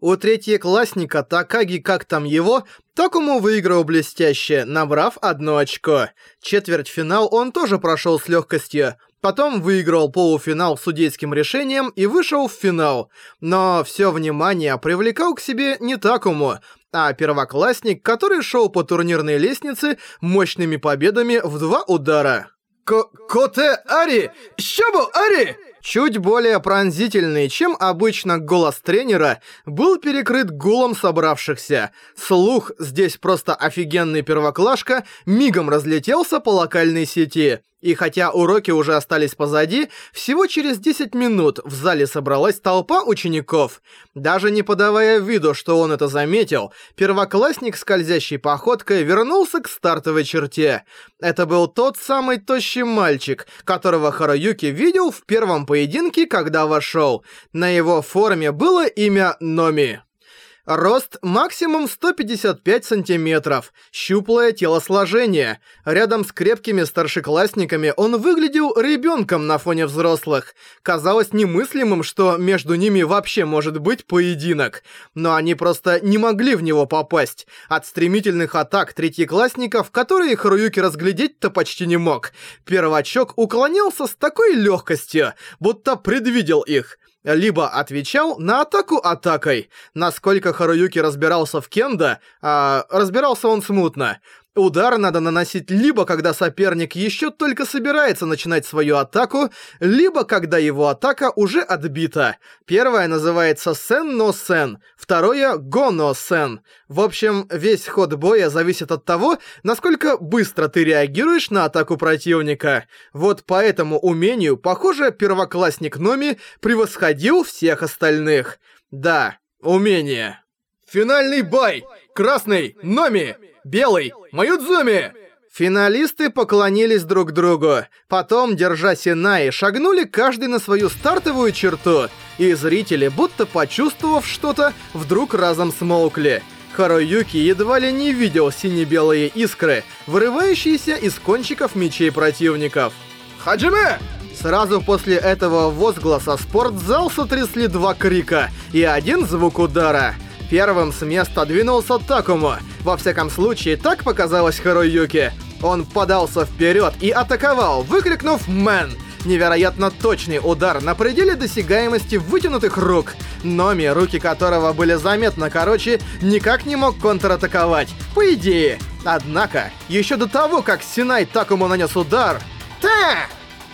У третьеклассника Такаги, как там его, Такому выиграл блестяще, набрав одно очко. Четвертьфинал он тоже прошел с легкостью. Потом выиграл полуфинал судейским решением и вышел в финал. Но все внимание привлекал к себе не Такому, а первоклассник, который шел по турнирной лестнице мощными победами в два удара. К Коте Ари! Щабу Ари! чуть более пронзительный, чем обычно голос тренера, был перекрыт гулом собравшихся. Слух «здесь просто офигенный первоклашка» мигом разлетелся по локальной сети. И хотя уроки уже остались позади, всего через 10 минут в зале собралась толпа учеников. Даже не подавая виду, что он это заметил, первоклассник скользящей походкой вернулся к стартовой черте. Это был тот самый тощий мальчик, которого Харуюки видел в первом поединке, когда вошел. На его форме было имя Номи. Рост максимум 155 сантиметров, щуплое телосложение. Рядом с крепкими старшеклассниками он выглядел ребенком на фоне взрослых. Казалось немыслимым, что между ними вообще может быть поединок. Но они просто не могли в него попасть. От стремительных атак третьеклассников, которые Харуюки разглядеть-то почти не мог, первачок уклонялся с такой легкостью, будто предвидел их либо отвечал на атаку атакой. Насколько Харуюки разбирался в Кенда, а разбирался он смутно, Удар надо наносить либо когда соперник еще только собирается начинать свою атаку, либо когда его атака уже отбита. Первое называется сен-но-сен, -no второе го-но-сен. В общем, весь ход боя зависит от того, насколько быстро ты реагируешь на атаку противника. Вот по этому умению, похоже, первоклассник Номи превосходил всех остальных. Да, умение. Финальный бой! Красный, Номи! Белый! Маюдзуми!» Финалисты поклонились друг другу, потом, держа Синаи, шагнули каждый на свою стартовую черту, и зрители, будто почувствовав что-то, вдруг разом смолкли. Харуюки едва ли не видел сине-белые искры, вырывающиеся из кончиков мечей противников. «Хаджиме!» Сразу после этого возгласа спортзал сотрясли два крика и один звук удара — Первым с места двинулся Такому. Во всяком случае, так показалось Харуюке. Он подался вперед и атаковал, выкрикнув «Мэн!». Невероятно точный удар на пределе досягаемости вытянутых рук. Номи, руки которого были заметно короче, никак не мог контратаковать, по идее. Однако, еще до того, как Синай Такому нанес удар... Т!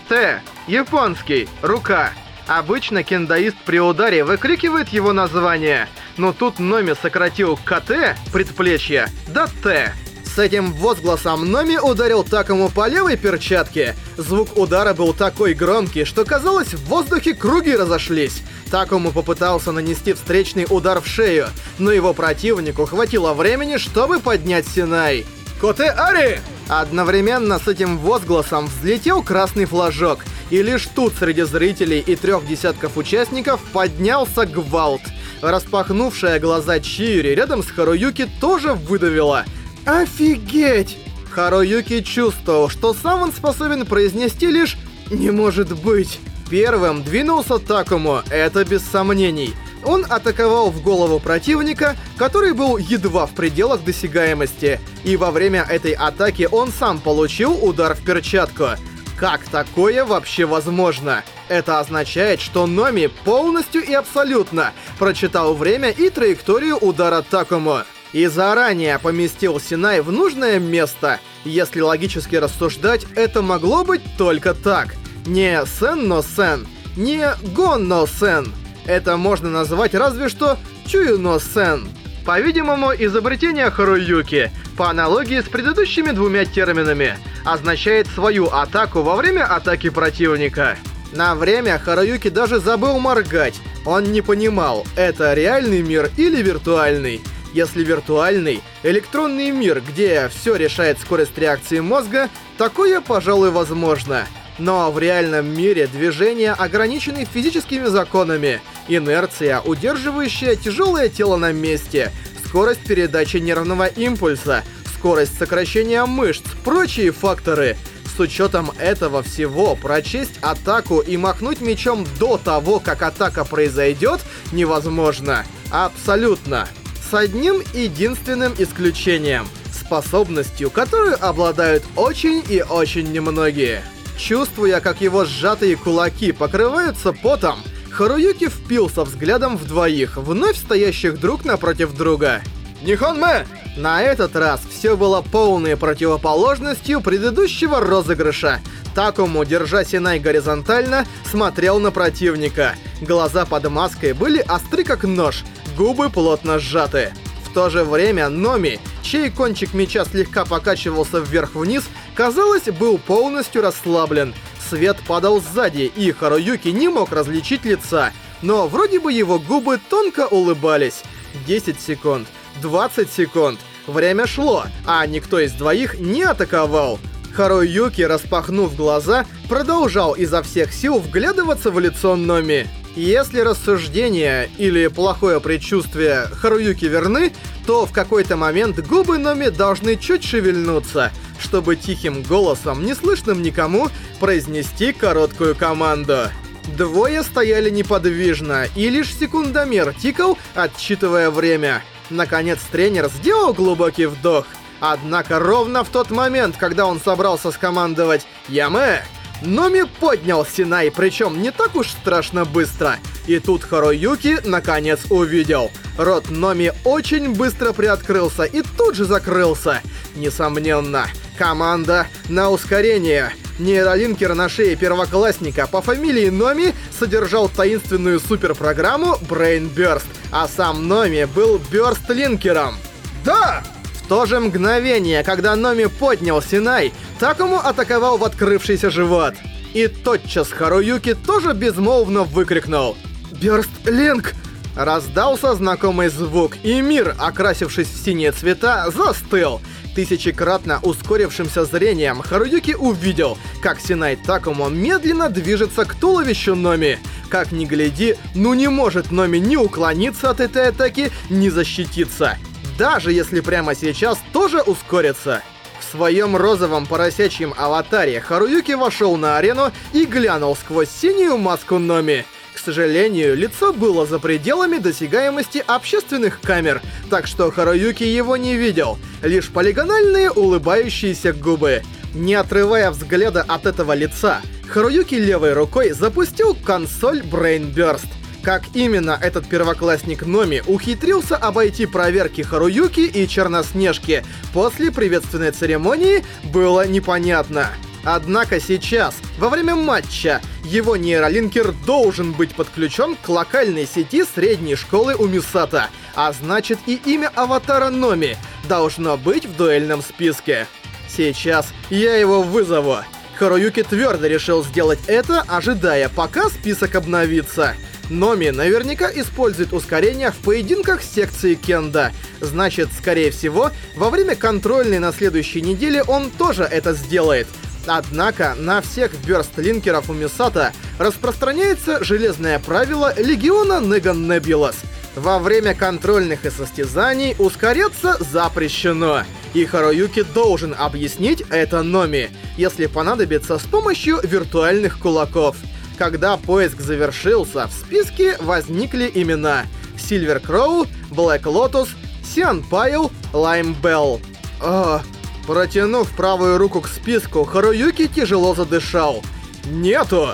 Т. Японский. Рука. Обычно кендаист при ударе выкрикивает его название — но тут Номи сократил КТ предплечье до Т. С этим возгласом Номи ударил Такому по левой перчатке. Звук удара был такой громкий, что казалось, в воздухе круги разошлись. Такому попытался нанести встречный удар в шею, но его противнику хватило времени, чтобы поднять Синай. «Коте Ари!» Одновременно с этим возгласом взлетел красный флажок, и лишь тут среди зрителей и трех десятков участников поднялся гвалт — Распахнувшая глаза Чиури рядом с Харуюки тоже выдавила. «Офигеть!» Харуюки чувствовал, что сам он способен произнести лишь «Не может быть!» Первым двинулся Такому, это без сомнений. Он атаковал в голову противника, который был едва в пределах досягаемости, и во время этой атаки он сам получил удар в перчатку. Как такое вообще возможно? Это означает, что Номи полностью и абсолютно прочитал время и траекторию удара Такому и заранее поместил Синай в нужное место. Если логически рассуждать, это могло быть только так. Не Сен но Сен, не Гон но Сен. Это можно назвать разве что Чую но Сен. По-видимому, изобретение Харуюки, по аналогии с предыдущими двумя терминами, означает свою атаку во время атаки противника. На время Хараюки даже забыл моргать. Он не понимал, это реальный мир или виртуальный. Если виртуальный, электронный мир, где все решает скорость реакции мозга, такое, пожалуй, возможно. Но в реальном мире движения ограничены физическими законами. Инерция, удерживающая тяжелое тело на месте, скорость передачи нервного импульса, скорость сокращения мышц, прочие факторы — с учетом этого всего прочесть атаку и махнуть мечом до того, как атака произойдет, невозможно. Абсолютно. С одним единственным исключением. Способностью, которую обладают очень и очень немногие. Чувствуя, как его сжатые кулаки покрываются потом, Харуюки впился взглядом в двоих, вновь стоящих друг напротив друга. Нихонме! На этот раз все было полной противоположностью предыдущего розыгрыша. Такому, держа Синай горизонтально, смотрел на противника. Глаза под маской были остры как нож, губы плотно сжаты. В то же время Номи, чей кончик меча слегка покачивался вверх-вниз, казалось, был полностью расслаблен. Свет падал сзади, и Харуюки не мог различить лица, но вроде бы его губы тонко улыбались. 10 секунд. 20 секунд. Время шло, а никто из двоих не атаковал. Харуюки, распахнув глаза, продолжал изо всех сил вглядываться в лицо Номи. Если рассуждение или плохое предчувствие Харуюки верны, то в какой-то момент губы Номи должны чуть шевельнуться, чтобы тихим голосом, неслышным никому, произнести короткую команду. Двое стояли неподвижно, и лишь секундомер тикал, отсчитывая время — Наконец тренер сделал глубокий вдох. Однако ровно в тот момент, когда он собрался скомандовать «Яме», Номи поднял Синай, причем не так уж страшно быстро. И тут Харуюки наконец увидел. Рот Номи очень быстро приоткрылся и тут же закрылся. Несомненно, Команда на ускорение. Нейролинкер на шее первоклассника по фамилии Номи содержал таинственную суперпрограмму Brain Burst, а сам Номи был Бёрстлинкером. Да! В то же мгновение, когда Номи поднял Синай, Такому атаковал в открывшийся живот. И тотчас Харуюки тоже безмолвно выкрикнул. «Бёрстлинг!» Раздался знакомый звук, и мир, окрасившись в синие цвета, застыл. Тысячекратно ускорившимся зрением Харуюки увидел, как Синай Такому медленно движется к туловищу Номи. Как ни гляди, ну не может Номи ни уклониться от этой атаки, ни защититься. Даже если прямо сейчас тоже ускорится. В своем розовом поросячьем аватаре Харуюки вошел на арену и глянул сквозь синюю маску Номи сожалению, лицо было за пределами досягаемости общественных камер, так что Харуюки его не видел, лишь полигональные улыбающиеся губы. Не отрывая взгляда от этого лица, Харуюки левой рукой запустил консоль Brain Burst. Как именно этот первоклассник Номи ухитрился обойти проверки Харуюки и Черноснежки после приветственной церемонии, было непонятно. Однако сейчас, во время матча, его нейролинкер должен быть подключен к локальной сети средней школы у Мисата, а значит и имя аватара Номи должно быть в дуэльном списке. Сейчас я его вызову. Харуюки твердо решил сделать это, ожидая, пока список обновится. Номи наверняка использует ускорение в поединках с секцией Кенда. Значит, скорее всего, во время контрольной на следующей неделе он тоже это сделает — Однако на всех верстлинкеров у Мисата распространяется железное правило Легиона Неган Небулас. Во время контрольных и состязаний ускоряться запрещено. И Харуюки должен объяснить это Номи, если понадобится с помощью виртуальных кулаков. Когда поиск завершился, в списке возникли имена Сильвер Кроу, Блэк Лотус, Сиан Пайл, Лайм Белл. О, Протянув правую руку к списку, Харуюки тяжело задышал. Нету!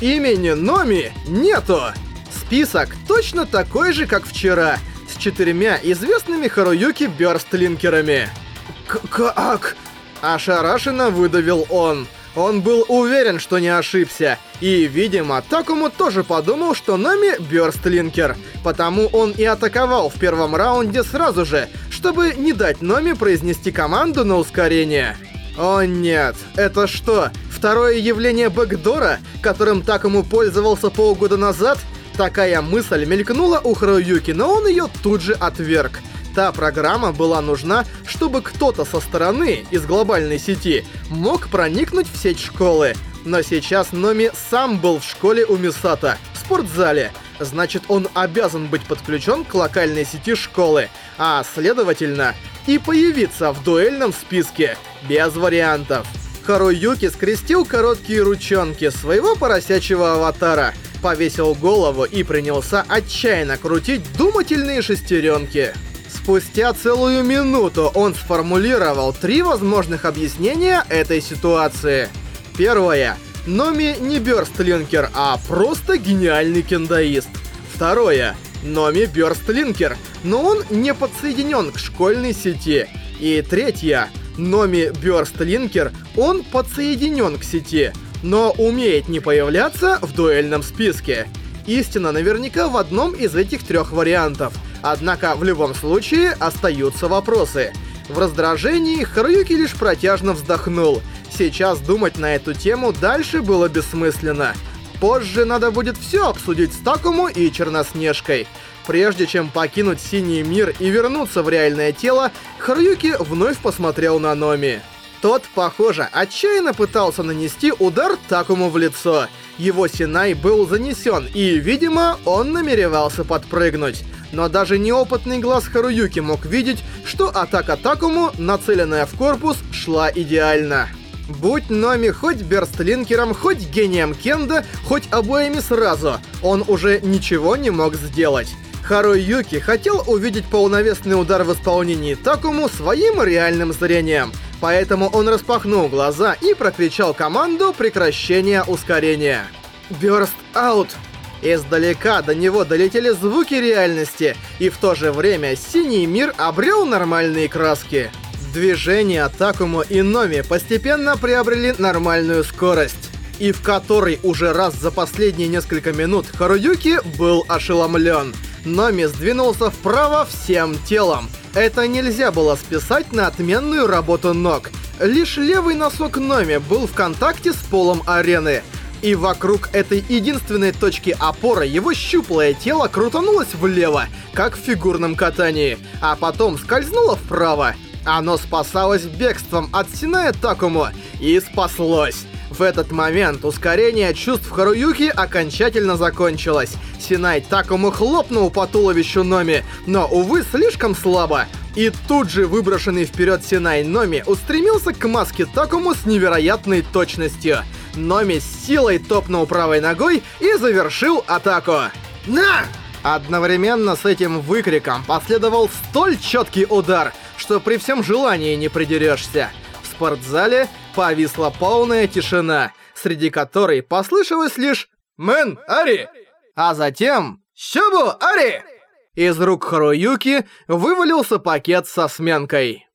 Имени Номи нету! Список точно такой же, как вчера, с четырьмя известными Харуюки бёрстлинкерами. К как? Ошарашенно выдавил он. Он был уверен, что не ошибся. И, видимо, Такому тоже подумал, что Нами Бёрстлинкер. Потому он и атаковал в первом раунде сразу же, чтобы не дать Номи произнести команду на ускорение. О нет, это что, второе явление бэкдора, которым Такому пользовался полгода назад? Такая мысль мелькнула у Харуюки, но он ее тут же отверг. Та программа была нужна, чтобы кто-то со стороны, из глобальной сети, мог проникнуть в сеть школы. Но сейчас Номи сам был в школе у Мисата, в спортзале. Значит, он обязан быть подключен к локальной сети школы, а, следовательно, и появиться в дуэльном списке. Без вариантов. Харуюки скрестил короткие ручонки своего поросячьего аватара, повесил голову и принялся отчаянно крутить думательные шестеренки. Спустя целую минуту он сформулировал три возможных объяснения этой ситуации. Первое. Номи не бёрстлинкер, а просто гениальный кендаист. Второе. Номи бёрстлинкер, но он не подсоединен к школьной сети. И третье. Номи бёрстлинкер, он подсоединен к сети, но умеет не появляться в дуэльном списке. Истина наверняка в одном из этих трех вариантов – Однако в любом случае остаются вопросы. В раздражении Харуюки лишь протяжно вздохнул. Сейчас думать на эту тему дальше было бессмысленно. Позже надо будет все обсудить с Такому и Черноснежкой. Прежде чем покинуть Синий мир и вернуться в реальное тело, Харуюки вновь посмотрел на Номи. Тот, похоже, отчаянно пытался нанести удар Такому в лицо. Его Синай был занесен, и, видимо, он намеревался подпрыгнуть. Но даже неопытный глаз Харуюки мог видеть, что атака Такому, нацеленная в корпус, шла идеально. Будь Номи хоть Берстлинкером, хоть гением Кенда, хоть обоими сразу, он уже ничего не мог сделать. Харуюки хотел увидеть полновесный удар в исполнении Такому своим реальным зрением – Поэтому он распахнул глаза и прокричал команду прекращения ускорения. Burst out! Издалека до него долетели звуки реальности, и в то же время синий мир обрел нормальные краски. Движения Такому и Номи постепенно приобрели нормальную скорость, и в которой уже раз за последние несколько минут Харуюки был ошеломлен. Номи сдвинулся вправо всем телом, это нельзя было списать на отменную работу ног. Лишь левый носок Номи был в контакте с полом арены. И вокруг этой единственной точки опоры его щуплое тело крутанулось влево, как в фигурном катании, а потом скользнуло вправо. Оно спасалось бегством от Синая Такому и спаслось. В этот момент ускорение чувств Харуюки окончательно закончилось. Синай Такому хлопнул по туловищу Номи, но, увы, слишком слабо. И тут же выброшенный вперед Синай Номи устремился к маске Такому с невероятной точностью. Номи с силой топнул правой ногой и завершил атаку. «На!» Одновременно с этим выкриком последовал столь четкий удар, что при всем желании не придерешься спортзале повисла полная тишина, среди которой послышалось лишь «Мэн, Ари!» А затем «Щебу, Ари!» Из рук Харуюки вывалился пакет со сменкой.